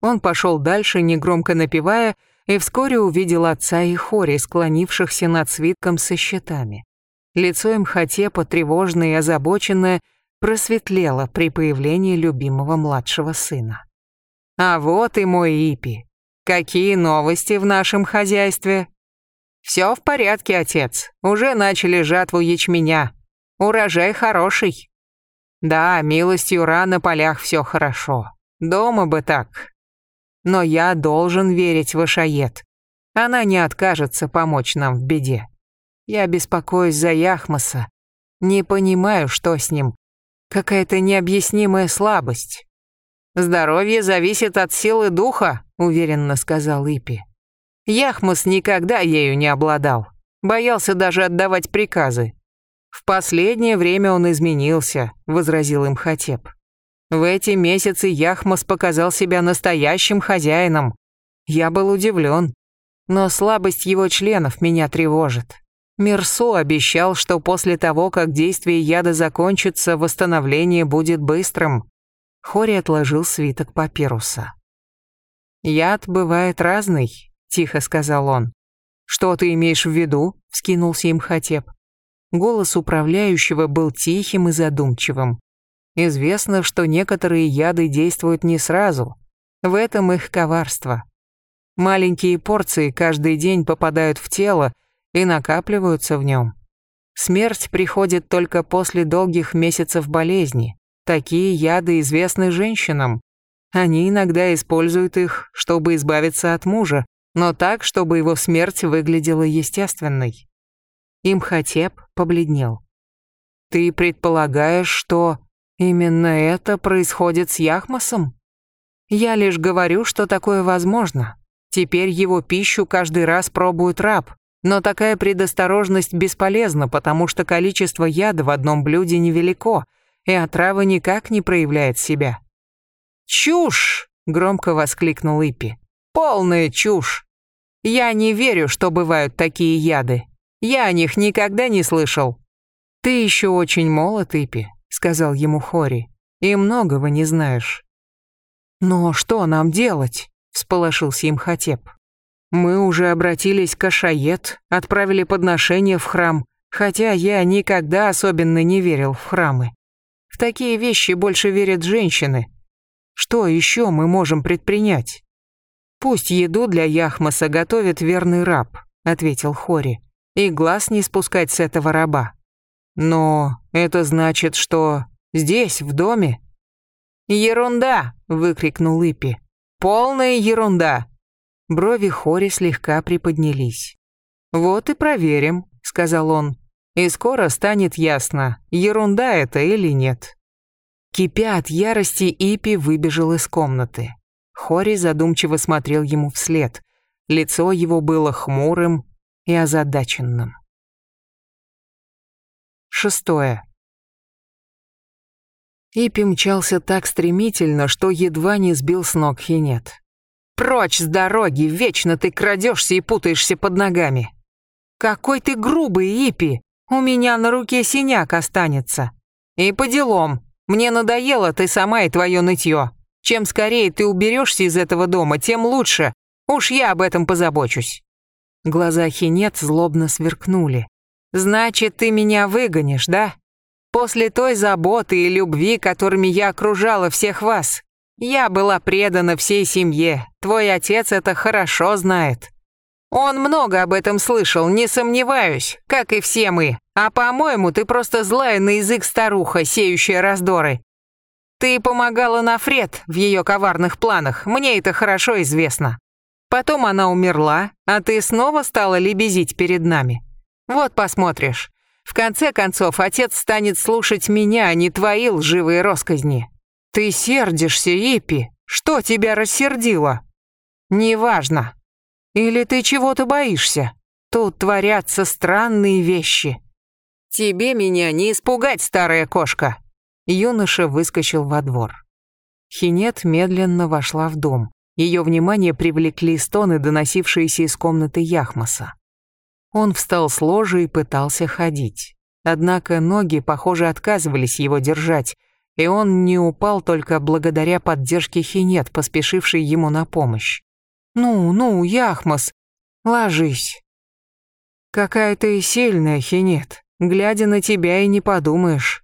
Он пошел дальше, негромко напевая, и вскоре увидел отца и Хори, склонившихся над свитком со щитами. Лицо им Имхотепа, тревожное и озабоченное, просветлело при появлении любимого младшего сына. «А вот и мой Ипи. Какие новости в нашем хозяйстве?» «Все в порядке, отец. Уже начали жатву ячменя. Урожай хороший. Да, милостью Ра на полях все хорошо. Дома бы так. Но я должен верить в Ашаед. Она не откажется помочь нам в беде. Я беспокоюсь за Яхмаса. Не понимаю, что с ним. Какая-то необъяснимая слабость. Здоровье зависит от силы духа, уверенно сказал Ипи. Яхмас никогда ею не обладал. Боялся даже отдавать приказы. «В последнее время он изменился», — возразил им Хатеп. «В эти месяцы Яхмас показал себя настоящим хозяином. Я был удивлен. Но слабость его членов меня тревожит. Мирсу обещал, что после того, как действие яда закончится, восстановление будет быстрым». Хори отложил свиток папируса. «Яд бывает разный», — тихо сказал он. «Что ты имеешь в виду?» — вскинулся им Хатеп. Голос управляющего был тихим и задумчивым. Известно, что некоторые яды действуют не сразу. В этом их коварство. Маленькие порции каждый день попадают в тело и накапливаются в нем. Смерть приходит только после долгих месяцев болезни. Такие яды известны женщинам. Они иногда используют их, чтобы избавиться от мужа, но так, чтобы его смерть выглядела естественной. Имхотеп побледнел. «Ты предполагаешь, что именно это происходит с Яхмасом?» «Я лишь говорю, что такое возможно. Теперь его пищу каждый раз пробует раб, но такая предосторожность бесполезна, потому что количество яда в одном блюде невелико, и отрава никак не проявляет себя». «Чушь!» — громко воскликнул Ипи. «Полная чушь! Я не верю, что бывают такие яды. Я о них никогда не слышал». «Ты еще очень молод, Ипи», — сказал ему Хори, — «и многого не знаешь». «Но что нам делать?» — всполошился им Хатеп. «Мы уже обратились к Ашаед, отправили подношение в храм, хотя я никогда особенно не верил в храмы. В такие вещи больше верят женщины. Что еще мы можем предпринять?» «Пусть еду для Яхмаса готовит верный раб», — ответил Хори и глаз не спускать с этого раба. Но это значит, что здесь, в доме? Ерунда, выкрикнул Ипи. Полная ерунда. Брови Хори слегка приподнялись. Вот и проверим, сказал он. И скоро станет ясно, ерунда это или нет. Кипя от ярости, Ипи выбежал из комнаты. Хори задумчиво смотрел ему вслед. Лицо его было хмурым, и озадаченным. Шестое. Ипи мчался так стремительно, что едва не сбил с ног Хинет. «Прочь с дороги! Вечно ты крадешься и путаешься под ногами!» «Какой ты грубый, Ипи! У меня на руке синяк останется!» «И по делам! Мне надоело ты сама и твое нытье! Чем скорее ты уберешься из этого дома, тем лучше! Уж я об этом позабочусь!» Глаза Хинет злобно сверкнули. «Значит, ты меня выгонишь, да? После той заботы и любви, которыми я окружала всех вас, я была предана всей семье. Твой отец это хорошо знает. Он много об этом слышал, не сомневаюсь, как и все мы. А по-моему, ты просто злая на язык старуха, сеющая раздоры. Ты помогала Нафред в ее коварных планах, мне это хорошо известно. Потом она умерла, а ты снова стала лебезить перед нами. Вот посмотришь. В конце концов, отец станет слушать меня, а не твои лживые росказни. Ты сердишься, Ипи. Что тебя рассердило? Неважно. Или ты чего-то боишься? Тут творятся странные вещи. Тебе меня не испугать, старая кошка. Юноша выскочил во двор. Хинет медленно вошла в дом. Ее внимание привлекли стоны, доносившиеся из комнаты Яхмаса. Он встал с ложа и пытался ходить. Однако ноги, похоже, отказывались его держать, и он не упал только благодаря поддержке Хинет, поспешившей ему на помощь. «Ну, ну, Яхмас, ложись». «Какая ты сильная, Хинет, глядя на тебя и не подумаешь».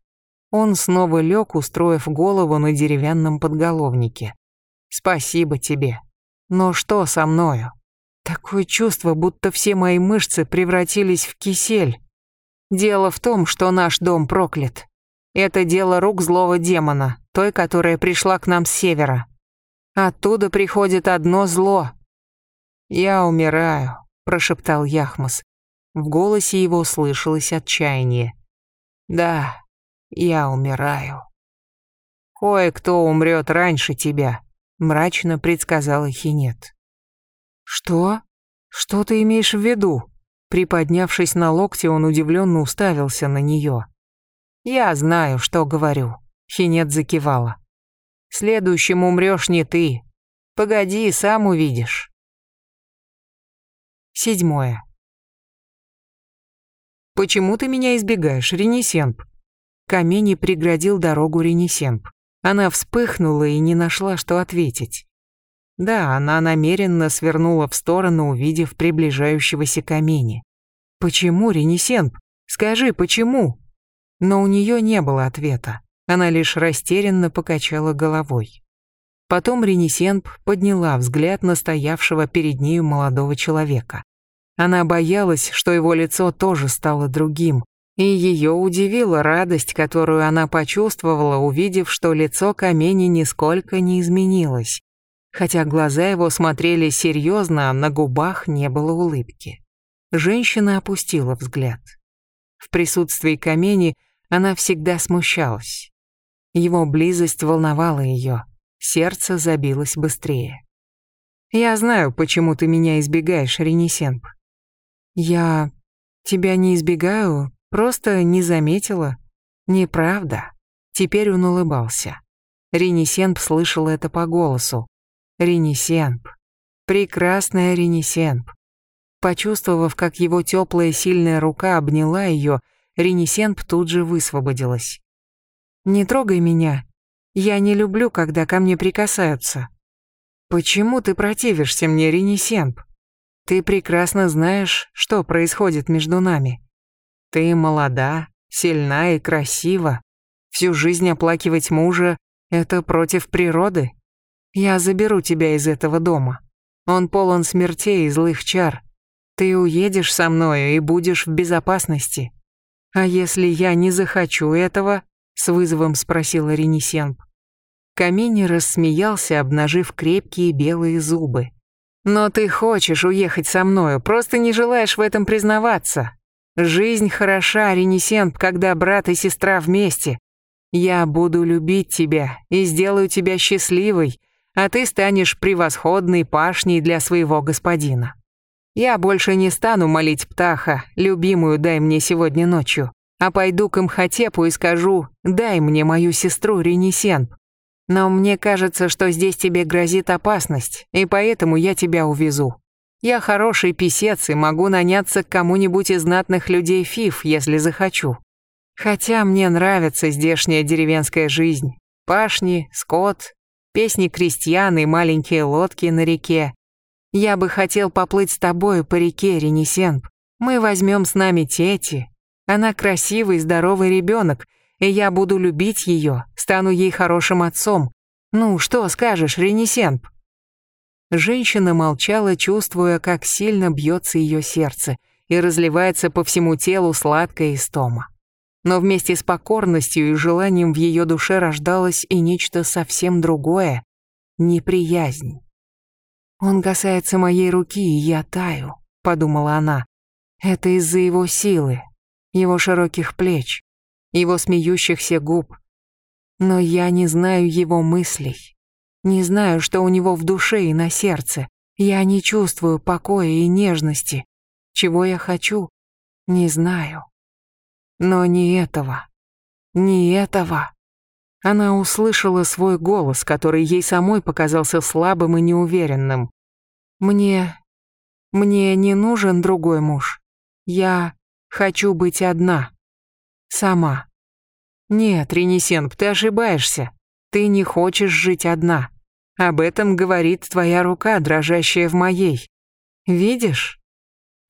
Он снова лег, устроив голову на деревянном подголовнике. «Спасибо тебе. Но что со мною?» Такое чувство, будто все мои мышцы превратились в кисель. Дело в том, что наш дом проклят. Это дело рук злого демона, той, которая пришла к нам с севера. Оттуда приходит одно зло. «Я умираю», — прошептал Яхмас. В голосе его слышалось отчаяние. «Да, я умираю». «Кое-кто умрет раньше тебя», — мрачно предсказала Хинет. «Что? Что ты имеешь в виду?» Приподнявшись на локте, он удивленно уставился на нее. «Я знаю, что говорю», — Хинет закивала. «Следующим умрешь не ты. Погоди, сам увидишь». Седьмое. «Почему ты меня избегаешь, Ренесенп?» Камени преградил дорогу Ренесенп. Она вспыхнула и не нашла, что ответить. Да, она намеренно свернула в сторону, увидев приближающегося Камени. «Почему, Ренесенп? Скажи, почему?» Но у нее не было ответа. Она лишь растерянно покачала головой. Потом Ренесенп подняла взгляд на стоявшего перед нею молодого человека. Она боялась, что его лицо тоже стало другим, и ее удивила радость, которую она почувствовала, увидев, что лицо Камени нисколько не изменилось. Хотя глаза его смотрели серьезно, а на губах не было улыбки. Женщина опустила взгляд. В присутствии Камени она всегда смущалась. Его близость волновала ее, сердце забилось быстрее. «Я знаю, почему ты меня избегаешь, Ренесенп». «Я тебя не избегаю, просто не заметила». «Неправда». Теперь он улыбался. Ренесенп слышал это по голосу. Ренесенп. Прекрасная Ренесенп. Почувствовав, как его теплая сильная рука обняла ее, Ренесенп тут же высвободилась. «Не трогай меня. Я не люблю, когда ко мне прикасаются». «Почему ты противишься мне, Ренесенп? Ты прекрасно знаешь, что происходит между нами. Ты молода, сильна и красива. Всю жизнь оплакивать мужа — это против природы. Я заберу тебя из этого дома. Он полон смертей и злых чар. Ты уедешь со мною и будешь в безопасности. «А если я не захочу этого?» — с вызовом спросила Ренесенп. Камини рассмеялся, обнажив крепкие белые зубы. «Но ты хочешь уехать со мною, просто не желаешь в этом признаваться. Жизнь хороша, Ренесенп, когда брат и сестра вместе. Я буду любить тебя и сделаю тебя счастливой, а ты станешь превосходной пашней для своего господина». Я больше не стану молить Птаха, любимую дай мне сегодня ночью, а пойду к Имхотепу и скажу, дай мне мою сестру Ренесенп. Но мне кажется, что здесь тебе грозит опасность, и поэтому я тебя увезу. Я хороший писец и могу наняться к кому-нибудь из знатных людей Фиф, если захочу. Хотя мне нравится здешняя деревенская жизнь. Пашни, скот, песни крестьян и маленькие лодки на реке. Я бы хотел поплыть с тобой по реке Ренесенп. Мы возьмем с нами Тети. Она красивый, здоровый ребенок, и я буду любить ее, стану ей хорошим отцом. Ну, что скажешь, Ренесенп?» Женщина молчала, чувствуя, как сильно бьется ее сердце и разливается по всему телу сладкая истома. Но вместе с покорностью и желанием в ее душе рождалось и нечто совсем другое — неприязнь. «Он касается моей руки, и я таю», — подумала она. «Это из-за его силы, его широких плеч, его смеющихся губ. Но я не знаю его мыслей, не знаю, что у него в душе и на сердце. Я не чувствую покоя и нежности. Чего я хочу, не знаю. Но не этого. Не этого. Она услышала свой голос, который ей самой показался слабым и неуверенным. «Мне... мне не нужен другой муж. Я хочу быть одна. Сама». «Нет, Ренесенп, ты ошибаешься. Ты не хочешь жить одна. Об этом говорит твоя рука, дрожащая в моей. Видишь?»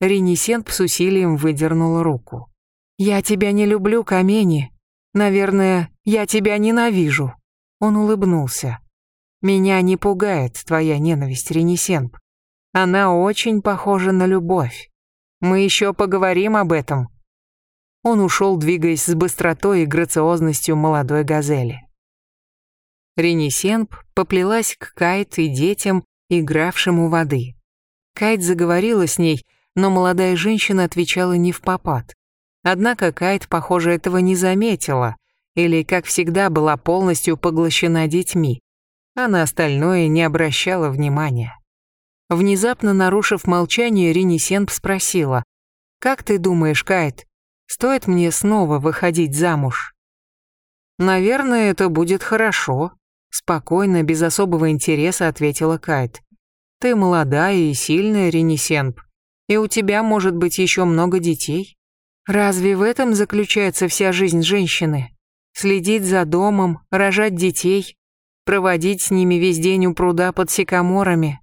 Ренесенп с усилием выдернула руку. «Я тебя не люблю, Камени. Наверное, я тебя ненавижу». Он улыбнулся. «Меня не пугает твоя ненависть, Ренесенп. Она очень похожа на любовь. Мы еще поговорим об этом». Он ушел, двигаясь с быстротой и грациозностью молодой газели. Ренесенп поплелась к Кайт и детям, игравшим у воды. Кайт заговорила с ней, но молодая женщина отвечала не в попад. Однако Кайт, похоже, этого не заметила, или, как всегда, была полностью поглощена детьми, а на остальное не обращала внимания. Внезапно нарушив молчание, Ренесенп спросила, «Как ты думаешь, Кайт, стоит мне снова выходить замуж?» «Наверное, это будет хорошо», — спокойно, без особого интереса ответила Кайт. «Ты молодая и сильная, Ренесенп, и у тебя может быть еще много детей. Разве в этом заключается вся жизнь женщины? Следить за домом, рожать детей, проводить с ними весь день у пруда под сикаморами.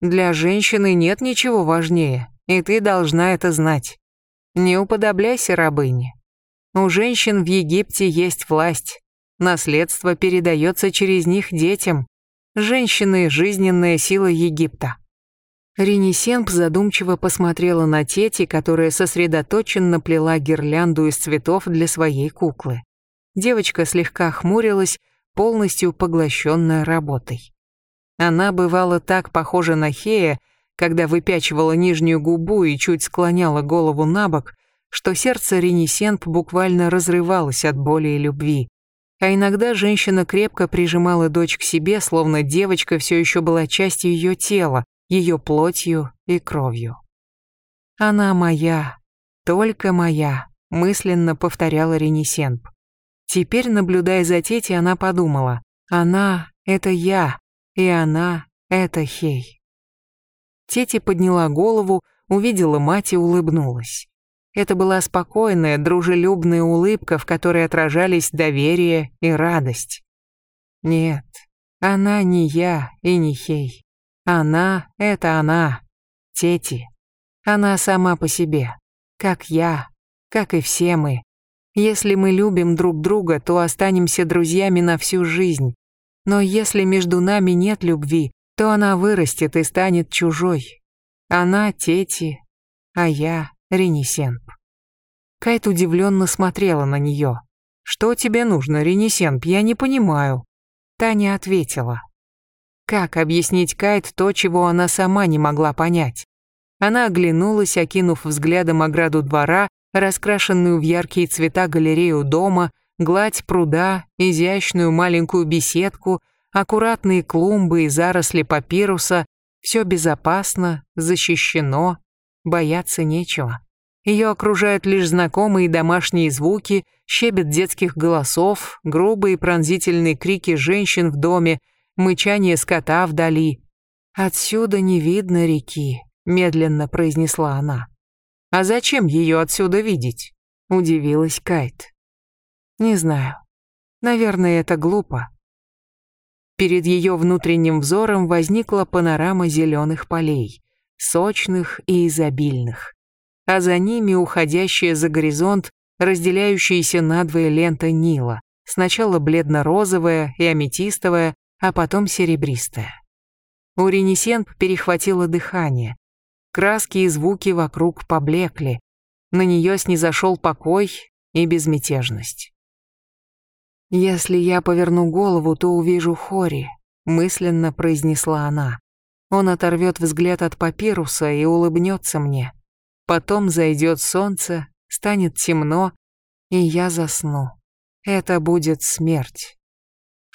Для женщины нет ничего важнее, и ты должна это знать. Не уподобляйся рабыне. У женщин в Египте есть власть. Наследство передается через них детям. Женщины – жизненная сила Египта. Ренесенп задумчиво посмотрела на Тети, которая сосредоточенно плела гирлянду из цветов для своей куклы. Девочка слегка хмурилась, полностью поглощенная работой. Она бывала так похожа на Хея, когда выпячивала нижнюю губу и чуть склоняла голову на бок, что сердце Ренесенп буквально разрывалось от боли и любви. А иногда женщина крепко прижимала дочь к себе, словно девочка все еще была частью ее тела, ее плотью и кровью. «Она моя, только моя», — мысленно повторяла Ренесенп. Теперь, наблюдая за Тети, она подумала, «Она — это я, и она — это Хей». Тети подняла голову, увидела мать и улыбнулась. Это была спокойная, дружелюбная улыбка, в которой отражались доверие и радость. Нет, она не я и не Хей. Она — это она, Тети. Она сама по себе, как я, как и все мы. Если мы любим друг друга, то останемся друзьями на всю жизнь. Но если между нами нет любви, то она вырастет и станет чужой. Она Тети, а я Ренесенп. Кайт удивленно смотрела на нее. «Что тебе нужно, Ренесенп? Я не понимаю». Таня ответила. Как объяснить Кайт то, чего она сама не могла понять? Она оглянулась, окинув взглядом ограду двора, раскрашенную в яркие цвета галерею дома, гладь пруда, изящную маленькую беседку, аккуратные клумбы и заросли папируса. Все безопасно, защищено, бояться нечего. Ее окружают лишь знакомые домашние звуки, щебет детских голосов, грубые пронзительные крики женщин в доме, мычание скота вдали. «Отсюда не видно реки», — медленно произнесла она. «А зачем ее отсюда видеть?» — удивилась Кайт. «Не знаю. Наверное, это глупо». Перед ее внутренним взором возникла панорама зеленых полей, сочных и изобильных, а за ними уходящая за горизонт разделяющиеся надвое лента Нила, сначала бледно-розовая и аметистовая, а потом серебристая. У Ренесенп перехватило дыхание. Краски и звуки вокруг поблекли. На нее снизошел покой и безмятежность. «Если я поверну голову, то увижу Хори», — мысленно произнесла она. Он оторвет взгляд от папируса и улыбнется мне. Потом зайдет солнце, станет темно, и я засну. Это будет смерть.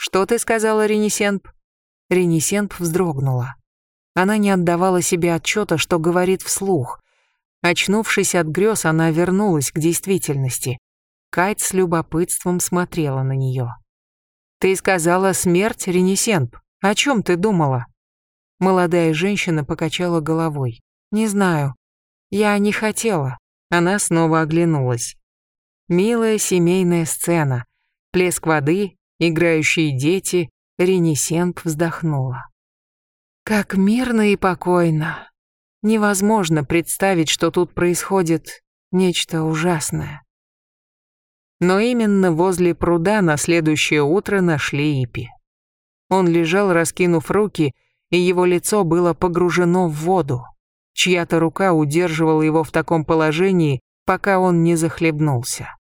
«Что ты сказала, Ренесенп?» Ренесенп вздрогнула. Она не отдавала себе отчета, что говорит вслух. Очнувшись от грез, она вернулась к действительности. Кайт с любопытством смотрела на нее. «Ты сказала смерть, Ренесенп. О чем ты думала?» Молодая женщина покачала головой. «Не знаю. Я не хотела». Она снова оглянулась. Милая семейная сцена. Плеск воды, играющие дети. Ренесенп вздохнула. Как мирно и покойно. Невозможно представить, что тут происходит нечто ужасное. Но именно возле пруда на следующее утро нашли Ипи. Он лежал, раскинув руки, и его лицо было погружено в воду. Чья-то рука удерживала его в таком положении, пока он не захлебнулся.